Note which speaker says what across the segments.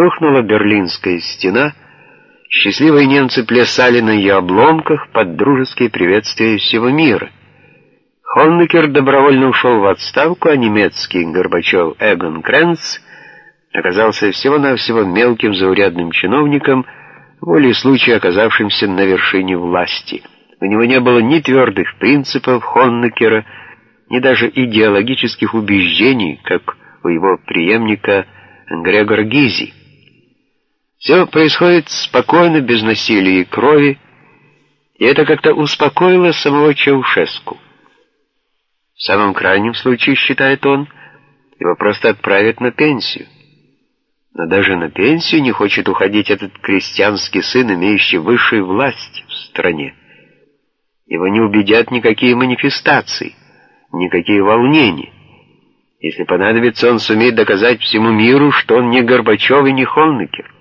Speaker 1: Рухнула Берлинская стена, счастливые немцы плясали на ее обломках под дружеские приветствия всего мира. Хоннекер добровольно ушел в отставку, а немецкий Горбачев Эгон Кренц оказался всего-навсего мелким заурядным чиновником, волей случая оказавшимся на вершине власти. У него не было ни твердых принципов Хоннекера, ни даже идеологических убеждений, как у его преемника Грегора Гизи. Все происходит спокойно, без насилия и крови, и это как-то успокоило самого Чаушеску. В самом крайнем случае, считает он, его просто отправят на пенсию. Но даже на пенсию не хочет уходить этот крестьянский сын, имеющий высшую власть в стране. Его не убедят никакие манифестации, никакие волнения. Если понадобится, он сумеет доказать всему миру, что он не Горбачев и не Холнекер.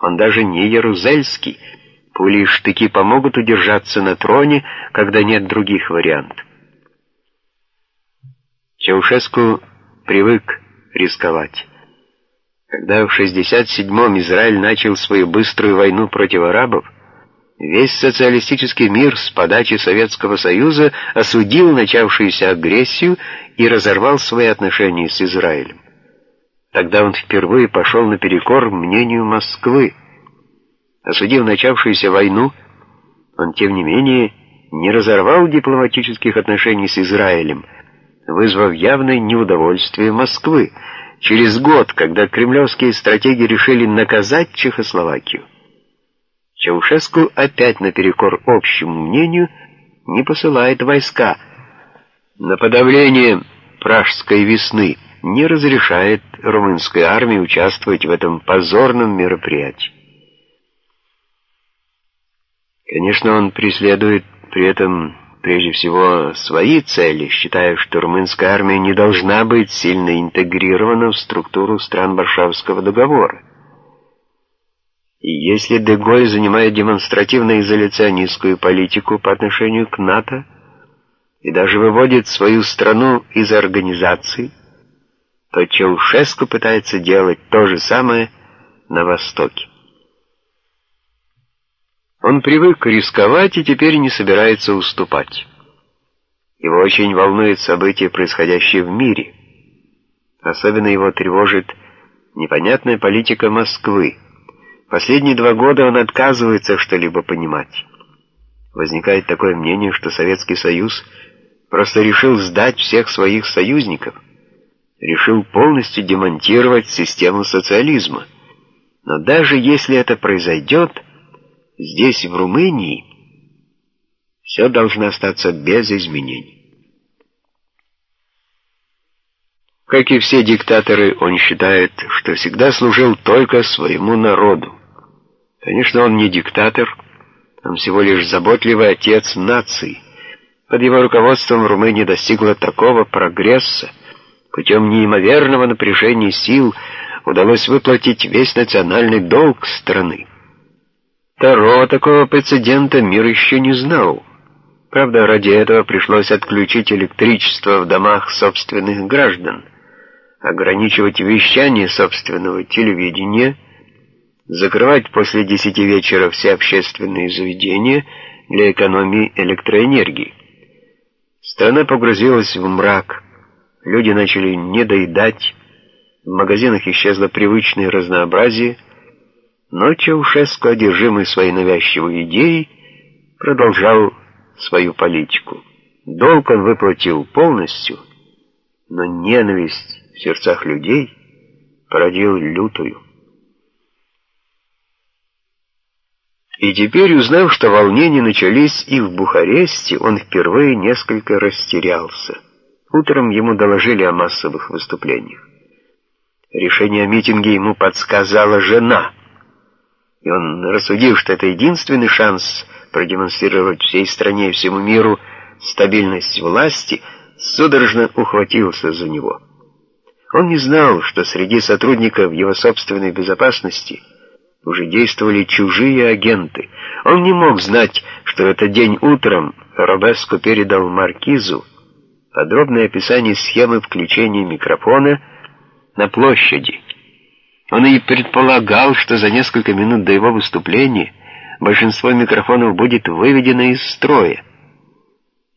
Speaker 1: Он даже не Ярузельский. Пули и штыки помогут удержаться на троне, когда нет других вариантов. Чаушеску привык рисковать. Когда в 67-м Израиль начал свою быструю войну против арабов, весь социалистический мир с подачи Советского Союза осудил начавшуюся агрессию и разорвал свои отношения с Израилем. Тогда он впервые пошел наперекор мнению Москвы. Осудив начавшуюся войну, он, тем не менее, не разорвал дипломатических отношений с Израилем, вызвав явное неудовольствие Москвы, через год, когда кремлевские стратеги решили наказать Чехословакию. Чаушеску опять наперекор общему мнению не посылает войска на подавление пражской весны, не разрешает румынской армии участвовать в этом позорном мероприятии. Конечно, он преследует при этом прежде всего свои цели, считая, что румынская армия не должна быть сильно интегрирована в структуру стран Варшавского договора. И если Деголь занимает демонстративно изоляционистскую политику по отношению к НАТО и даже выводит свою страну из организации, то Чаушеску пытается делать то же самое на Востоке. Он привык рисковать и теперь не собирается уступать. Его очень волнует события, происходящие в мире. Особенно его тревожит непонятная политика Москвы. Последние два года он отказывается что-либо понимать. Возникает такое мнение, что Советский Союз просто решил сдать всех своих союзников – решил полностью демонтировать систему социализма. Но даже если это произойдет, здесь, в Румынии, все должно остаться без изменений. Как и все диктаторы, он считает, что всегда служил только своему народу. Конечно, он не диктатор, он всего лишь заботливый отец нации. Под его руководством Румыния достигла такого прогресса, Путем неимоверного напряжения сил удалось выплатить весь национальный долг страны. Второго такого прецедента мир еще не знал. Правда, ради этого пришлось отключить электричество в домах собственных граждан, ограничивать вещание собственного телевидения, закрывать после десяти вечера все общественные заведения для экономии электроэнергии. Страна погрузилась в мрак, Люди начали недоедать, в магазинах исчезло привычное разнообразие, но Чаушеску, одержимый своей навязчивой идеей, продолжал свою политику. Долг он выплатил полностью, но ненависть в сердцах людей породил лютую. И теперь, узнав, что волнения начались и в Бухаресте, он впервые несколько растерялся. Утром ему доложили о массовых выступлениях. Решение о митинге ему подсказала жена. И он, рассудив, что это единственный шанс продемонстрировать всей стране и всему миру стабильность власти, судорожно ухватился за него. Он не знал, что среди сотрудников его собственной безопасности уже действовали чужие агенты. Он не мог знать, что этот день утром Робеско передал Маркизу подробное описание схемы включения микрофона на площади, Он и предполагал, что за несколько минут до его выступления большинство микрофонов будет выведено из строя,